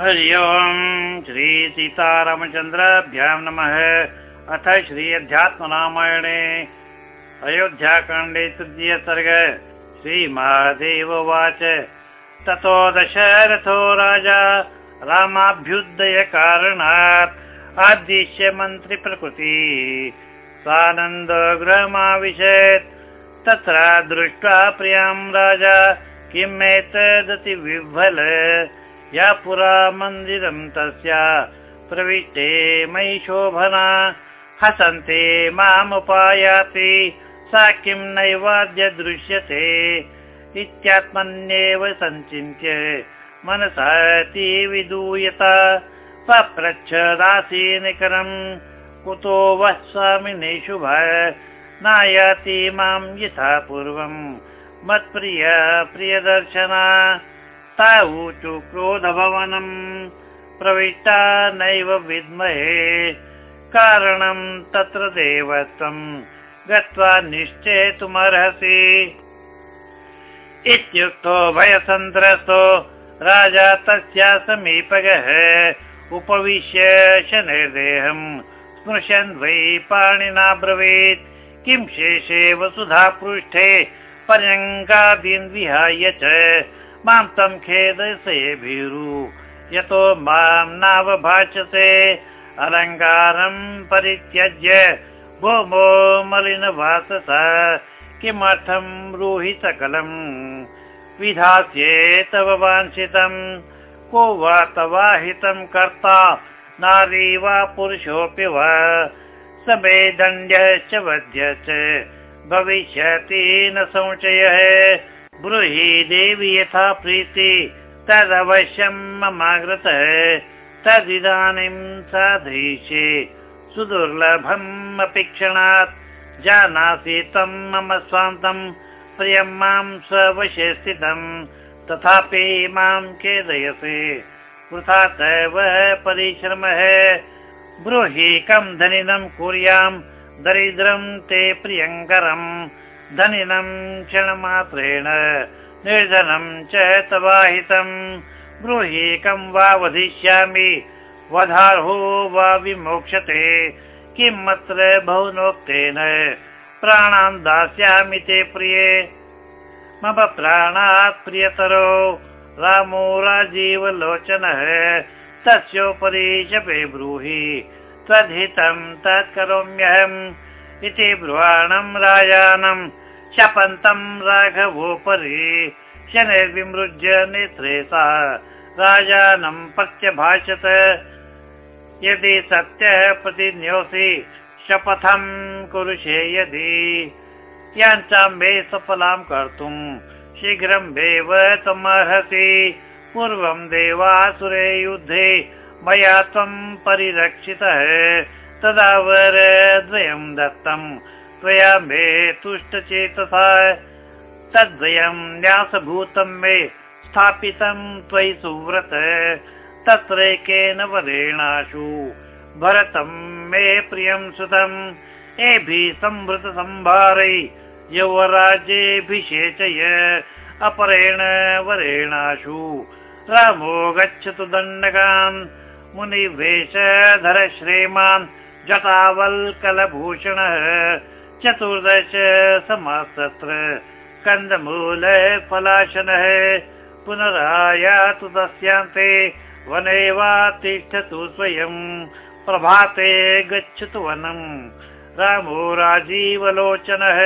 हरि ओम्। श्री सीतारामचन्द्राभ्यां नमः। अथ श्री अध्यात्मरामायणे अयोध्याकाण्डे सर्ग। श्रीमहादेव उवाच। ततो दशरथो राजा रामाभ्युदय कारणात् आद्दिश्य मन्त्रिप्रकृति सानन्द गृहमाविशत् तत्र दृष्ट्वा प्रियां राजा किम् एतदति विह्वल या पुरा मन्दिरं तस्य प्रविष्टे मयि शोभना। हसन्ते मामुपायाति सा किं नैवाद्य दृश्यते इत्यात्मन्येव सञ्चिन्त्य मनसाति विदूयता पप्रच्छदासीनिकरम् कुतो वः स्वामिने शुभ नायाति मां यथा पूर्वम् मत्प्रिय प्रियदर्शना ऊचु क्रोधभवनम् प्रविष्टा नैव विद्महे। कारणम् तत्र देवत्वम् गत्वा निश्चेतुमर्हसि। इत्युक्तो भयसन्द्रस्तो राजा तस्या समीपगः उपविश्य शनिर्देहम् स्पृशन् वै पाणिना ब्रवीत्। किं शेषे वसुधापृष्ठे पर्यङ्कादीन् विहाय च मां तं खेदसे भीरु। यतो मां नावभाषसे अलङ्कारं परित्यज्य भूमो मलिनवासस किमर्थं ब्रूहि सकलम् विधास्ये तव वाञ्छितं को वा तवाहितं कर्ता? नारी वा पुरुषोऽपि वा? समे दण्ड्यश्च वध्यश्च भविष्यति न संशयः ब्रूहि देवि यथा प्रीति तदवश्यं ममाग्रतः तदिदानीं साधयिष्ये सुदुर्लभम् अपि क्षणात् जानासि तं मम स्वान्तं प्रियं मां स्ववशे स्थितं। तथापि मां खेदयसे वृथा तव परिश्रमः। ब्रूहि कं धनिनं कुर्यां दरिद्रं ते प्रियङ्करम् धनिनं क्षणमात्रेण निर्धनं च तवाहितं। ब्रूहि कं वा वधिष्यामि वधार्हो वा विमोक्षते किम् अत्र बहुनोक्तेन प्राणान् दास्यामि ते प्रिये। मम प्राणात् प्रियतरो रामो राजीवलोचनः तस्योपरि शपे ब्रूहि त्वद्हितं तत् करोम्यहम् इति ब्रुवाणं राजानम् शपन्तं राघवोपरि शनैर्विमृज्य नेत्रे सा राजानं प्रत्यभाषत यदि सत्यः प्रतिन्योऽसि शपथं कुरुषे यदि। याञ्चां मे सफलां कर्तुं शीघ्रं देव त्वमर्हसि पूर्वं देवासुरे युद्धे मया त्वं परिरक्षितः तदा वरद्वयं दत्तम् त्वया मे तुष्टचेतसा। तद्वयं न्यासभूतं मे स्थापितं त्वयि सुव्रत। तत्रैकेन वरेणाशु। भरतं मे प्रियं सुतम्। एभिः संवृत सम्भारै यौवराज्येऽभिषेचय अपरेण वरेणाशु। रामो गच्छतु दण्डकान्। मुनिवेशधर श्रीमान् जटावल्कलभूषणः चतुर्दश समासत्र कन्दमूल फलाशनः पुनरायातु तस्यान्ते वने वा तिष्ठतु स्वयं प्रभाते गच्छतु वनम् रामो राजीवलोचनः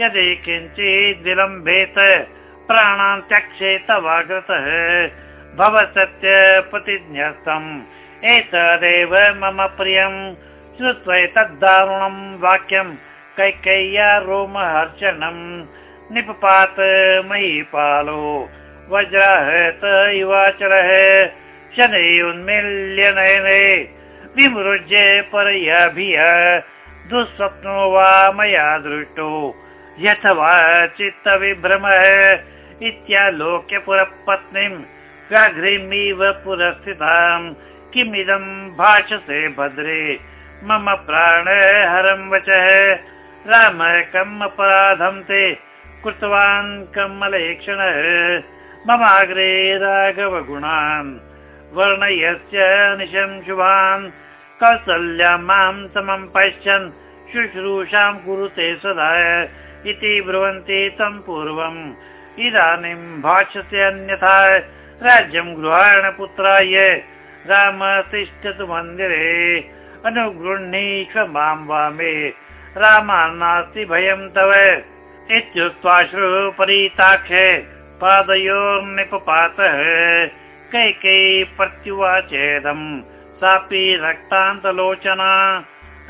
यदि किञ्चित् विलम्बेत प्राणान् त्यक्षेत वागतः भव सत्य प्रतिज्ञस्तम् एतदेव मम प्रियम्। श्रुत्वा एतद्दारुणं वाक्यं कैकय्या रोमहर्षणम् निपपात महीपालो। वज्राहत इवाचरः शनै उन्मील्य नयने। विमृज्य परयाभिय दुःस्वप्नो वा मया दृष्टो। यथवा चित्तविभ्रमः इत्यालोक्य पुरपत्नीं व्याघ्रीमिव पुरस्थिताम् किमिदं भाषसे भद्रे। मम प्राणहरं वचः कम् अपराधं ते कृतवान् कमलेक्षणः मम अग्रे राघव गुणान् वर्णयस्य निशं शुभान्। कौसल्या मां समं पश्यन् शुश्रूषां कुरुते सदा इति ब्रुवन्ति तं पूर्वम्। इदानीं भाष्यते अन्यथा राज्यं गृहाण पुत्राय राम तिष्ठतु मन्दिरे अनुगृह्णीष्व मां वामे रामान्नास्ति भयं तव इत्युक्त्वाश्रु परिताक्षे पादयोर्निपपातः कैकेयी प्रत्युवाचेदम् सापि रक्तान्तलोचना।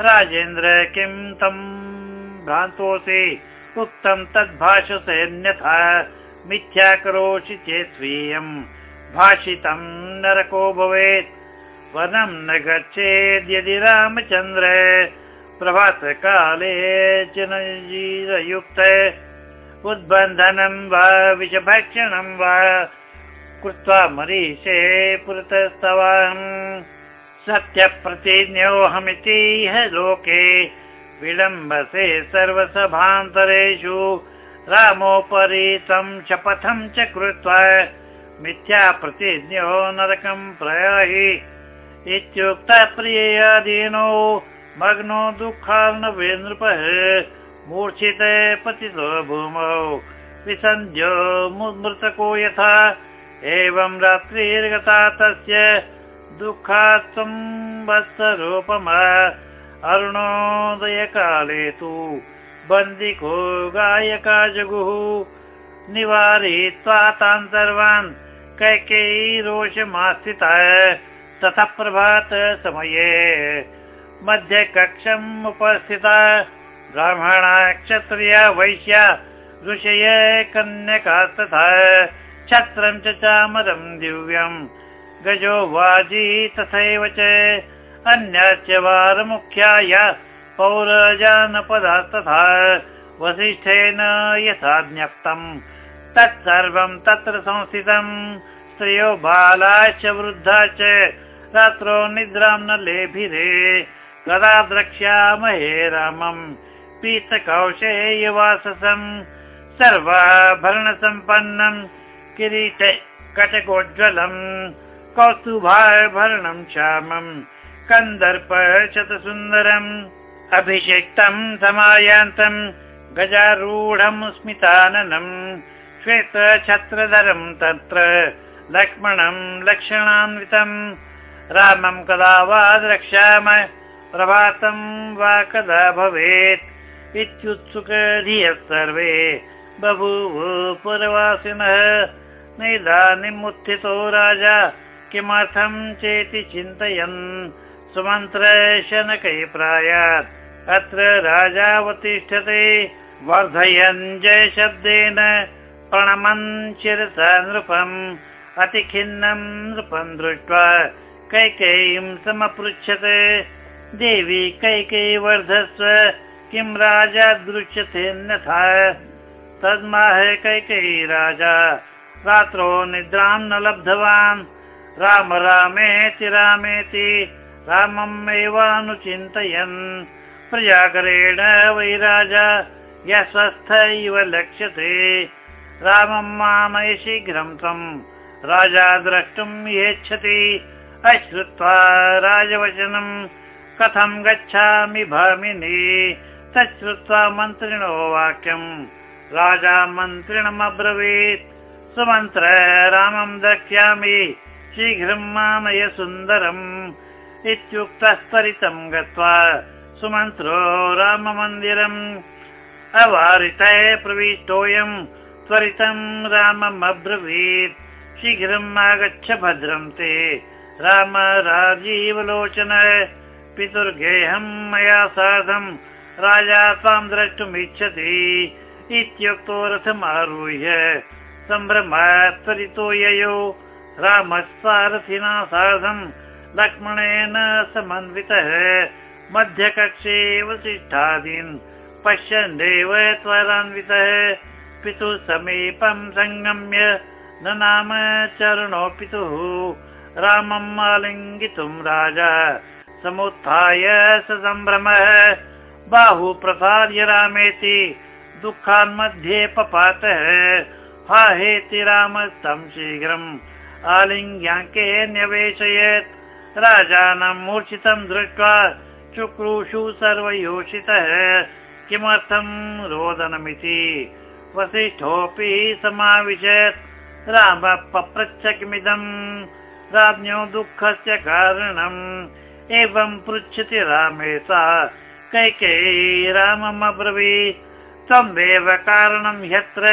राजेन्द्र किं तम् भ्रान्तोऽसि? उक्तं तद्भाषसेऽन्यथा मिथ्या करोषि चेत् स्वीयम् भाषितं नरको भवेत्। वनं न गच्छेद्यदि रामचन्द्र प्रभातकाले जनजीरयुक्त उद्बन्धनं वा विषभक्षणं वा कृत्वा मरीषे पुरतस्तवान्। सत्यप्रतिज्ञोऽहमिति ह लोके विलम्बसे सर्वसभान्तरेषु रामोपरि तं शपथं च कृत्वा मिथ्या प्रतिज्ञो नरकं प्रयाहि। इत्युक्तः प्रियदीनो मग्नो दुःखार्णवे नृपः मूर्छित पतितो भूमौ विसन्ध्यो मृतको यथा। एवं रात्रिर्गता तस्य दुःखात् संवत्सरूपम अरुणोदयकाले तु बन्दिको गायका जगुः। निवारयित्वा तान् सर्वान् कैकेयी रोषमास्थिता। ततः प्रभात समये मध्यकक्षम् उपस्थिता। ब्राह्मणा क्षत्रिया वैश्या ऋषय कन्यका तथा छत्रं चामरं दिव्यम्। गजो वाजी तथैव च। अन्याश्च वारमुख्याय पौरजानपदास्तथा वसिष्ठेन यथा ज्ञप्तम्। तत्सर्वं तत्र संस्थितम्। स्त्रियो बालाश्च वृद्धा च। रात्रौ निद्रां लेभिरे कदा द्रक्ष्यामहे रामम् पीतकौशेयवाससम् सर्वाभरणसम्पन्नम् किरीट कटकोज्ज्वलम् कौस्तुभाभरणम् श्यामम् कन्दर्प शतसुन्दरम् अभिषिक्तम् समायान्तम् गजारूढम् स्मिताननम् श्वेतछत्रधरम् तत्र। लक्ष्मणम् लक्षणान्वितम् रामं कदा वा द्रक्ष्याम प्रभातं वा कदा भवेत्? इत्युत्सुकधियः सर्वे। बभूव पुरवासिनः नैदानीम् उत्थितो राजा। किमर्थं चेति चिन्तयन्? सुमन्त्र शनकै प्रायात्। अत्र राजावतिष्ठते। वर्धयन् जय शब्देन प्रणमन् शिरसा नृपम्। अतिखिन्नं नृपं दृष्ट्वा कैकेयीं समपृच्छते देवी कैकेयी वर्धस्व किं राजा दृश्यते अन्यथा? तद्माह कैकेयी राजा रात्रौ निद्रां न लब्धवान्। राम रामेति रामेति रामम् एवानुचिन्तयन् प्रजाकरेण वै राजा यस्वस्थ इव लक्ष्यते। रामं मामय शीघ्रं त्वं राजा द्रष्टुम् यच्छति। अश्रुत्वा राजवचनम् कथं गच्छामि भामिनी तच्छ्रुत्वा मन्त्रिणो वाक्यम्। राजा मन्त्रिणमब्रवीत्। सुमन्त्र रामं द्रक्ष्यामि शीघ्रं मानय सुन्दरम्। इत्युक्तः गत्वा सुमन्त्रो राममन्दिरम्। अवारितः प्रविष्टोऽयम्। त्वरितं रामम् अब्रवीत् शीघ्रम् आगच्छ भद्रं ते। राम राजीवलोचन पितुर्गेहं मया सार्धं राजा त्वां द्रष्टुमिच्छति इत्युक्तो रथमारुह्य सम्भ्रमात् त्वरितो ययो रामसारथिना सार्धं लक्ष्मणेन समन्वितः मध्यकक्षे वसिष्ठादीन् पश्यन्देव त्वरान्वितः पितुः समीपं सङ्गम्य न नाम चरणो पितुः रामम् आलिङ्गितुम् राजा समुत्थाय स सम्भ्रमः बाहु प्रसार्य रामेति दुःखान् मध्ये पपातः। हा हेति राम तं शीघ्रम् आलिङ्ग्याङ्के न्यवेशयत्। राजानं मूर्छितं दृष्ट्वा चुक्रुषु सर्वयोषितः। किमर्थं रोदनमिति? वसिष्ठोऽपि समाविशत्। राम पप्रच्छ किमिदम् राज्ञो दुःखस्य कारणम् एवं पृच्छति रामे सा कैकेयी राममब्रवीत् त्वमेव कारणं ह्यत्र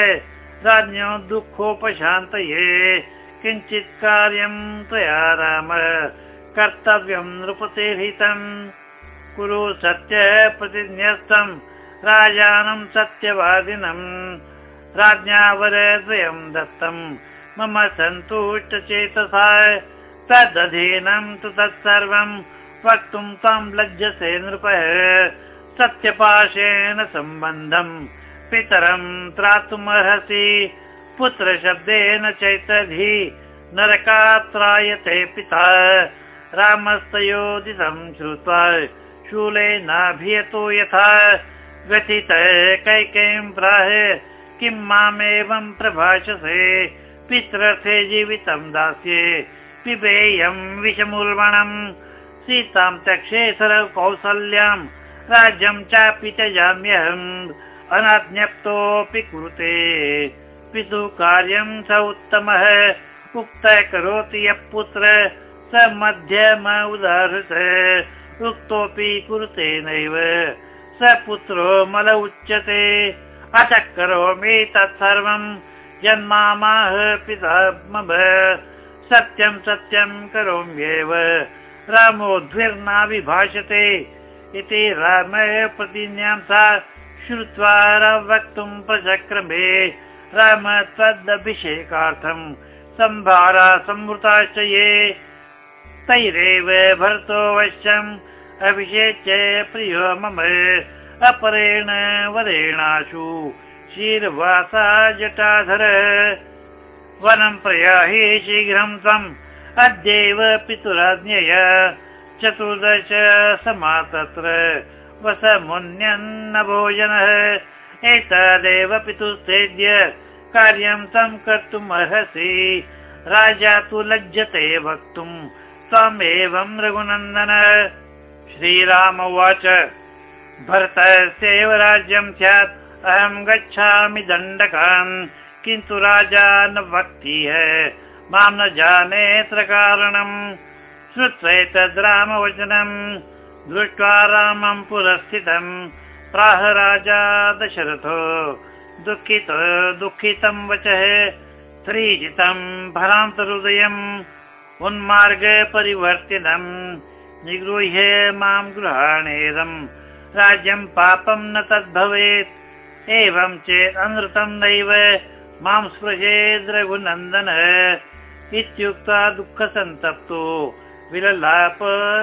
राज्ञो दुःखोपशान्तये। किञ्चित् कार्यं त्वया राम कर्तव्यं नृपतेर्हितम् कुरु सत्य प्रतिन्यस्तम् राजानं सत्यवादिनम् राज्ञावरद्वयं दत्तम् मम सन्तुष्टचेतसा। तदधीनं तु तत्सर्वं वक्तुं त्वं लज्जसे नृपः। सत्यपाशेन सम्बन्धम् पितरं त्रातुमर्हसि। पुत्रशब्देन चैतधि नरकात्रायते पिता। रामस्तयोदितं श्रुत्वा शूलेनाभियतो यथा। व्यथित कैकेयं प्राह किं मामेवं प्रभाषसे। पितृर्थे जीवितं दास्ये पिबेयं विषमुर्वणम् सीतां त्यक्षे सरौ कौसल्यां राज्यं चापि त्यजाम्यहम् अनाज्ञप्तोऽपि कुरुते। पितुः कार्यं स उत्तमः। उक्त करोति यः पुत्र। स मध्यम उदाहृत। उक्तोऽपि कुरुते नैव। स पुत्रो मल उच्यते। अतः करोमि तत्सर्वं। जन्मामाह पिता मम सत्यं सत्यं करोम्येव रामोद्भिर्नाभिभाषते इति राम प्रतिज्ञां सा श्रुत्वा वक्तुं प्रचक्रमे। राम त्वदभिषेकार्थं सम्भारा संवृताश्च ये। तैरेव भरतोऽवश्यम् अभिषेच्य प्रियो मम अपरेण वरेणाशु। शीर्वासा जटाधर। वनं प्रयाहि शीघ्रं त्वम् अद्यैव पितुराज्ञय चतुर्दश समा तत्र वस मुन्यन्न भोजनः एतदेव पितुस्तेद्य कार्यं तं कर्तुम् अर्हसि। राजा तु लज्जते वक्तुम् त्वमेवं रघुनन्दन। श्रीराम उवाच भरतस्यैव राज्यं स्यात् अहं गच्छामि दण्डकान् किन्तु राजा न वक्तीह मां न जानेऽत्र कारणम्। श्रुत्वैतद् रामवचनम् दृष्ट्वा रामं पुरस्थितम्। प्राह राजा दशरथो। दुःखित दुःखितं वचः। त्रिजितं भरान्तहृदयम्। उन्मार्ग परिवर्तितम् निगृह्य मां गृहाणेदम् राज्यं पापं न तद्भवेत्। एवं चेत् अनृतं नैव। मां स्पृशेद् रघुनन्दन इत्युक्त्वा दुःखसन्तप्तो। विललाप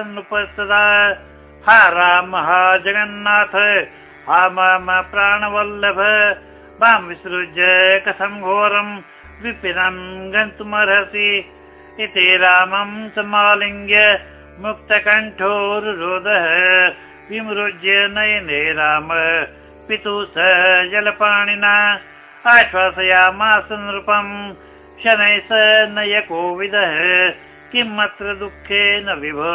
नृपस्तदा हा राम जगन्नाथ हा मम प्राणवल्लभ। मां विसृज्य कथं घोरं विपिनं गन्तुमर्हसि। इति रामं समालिङ्ग्य मुक्तकण्ठोरुरोधः विमृज्य नयने राम पितुः स जलपाणिना। आश्वासयामास नृपम् स नय कोविदः किम् अत्र दुःखेन विभो?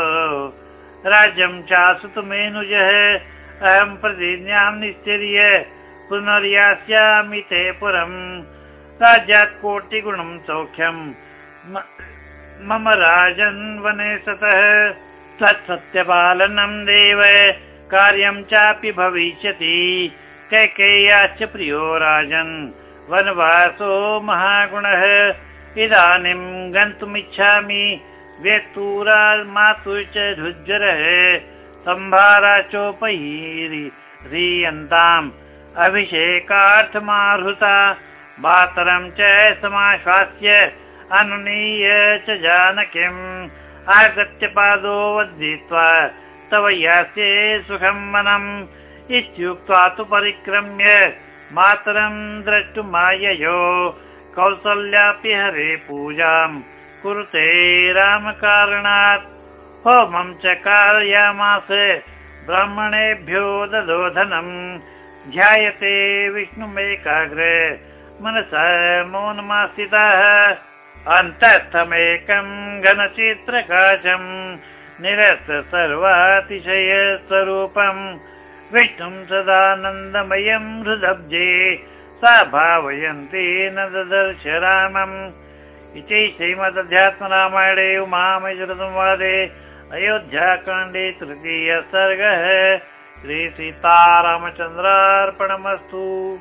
राज्यं चासुतमेनुजः अहं प्रतिज्ञां निश्चर्य पुनर्यास्यामि ते पुरम् राज्यात् कोटिगुणं सौख्यम् मम राजन् वने सतः। तत्सत्यपालनं देव कार्यं चापि भविष्यति। कैकेय्याश्च प्रियो राजन् वनवासो महागुणः। इदानीं गन्तुमिच्छामि। व्यक्तूरा मातुश्च धुज्जरः। सम्भारा चोपहीरियन्ताम् अभिषेकार्थमाहृता। मातरं च समाश्वास्य। अनुनीय च जानकीम्। आगत्य पादो वधित्वा तव यास्ये सुखं वनम्। इत्युक्त्वा तु परिक्रम्य मातरं द्रष्टुमाययो कौसल्यापि हरे पूजां कुरुते रामकारणात्। होमं च कारयामास ब्राह्मणेभ्यो ददोधनम् ध्यायते विष्णुमेकाग्र मनसः मौनमास्थितः अन्तस्थमेकम् घनचित्रकाशम् निरस्त सर्वातिशय स्वरूपम् विष्णुम् सदानन्दमयम् हृदब्जे सा भावयन्ती न ददर्श रामम् इति श्रीमदध्यात्मरामायणे उमामहेश्वरसंवादे अयोध्याकाण्डे तृतीय सर्गः। श्रीसीतारामचन्द्रार्पणमस्तु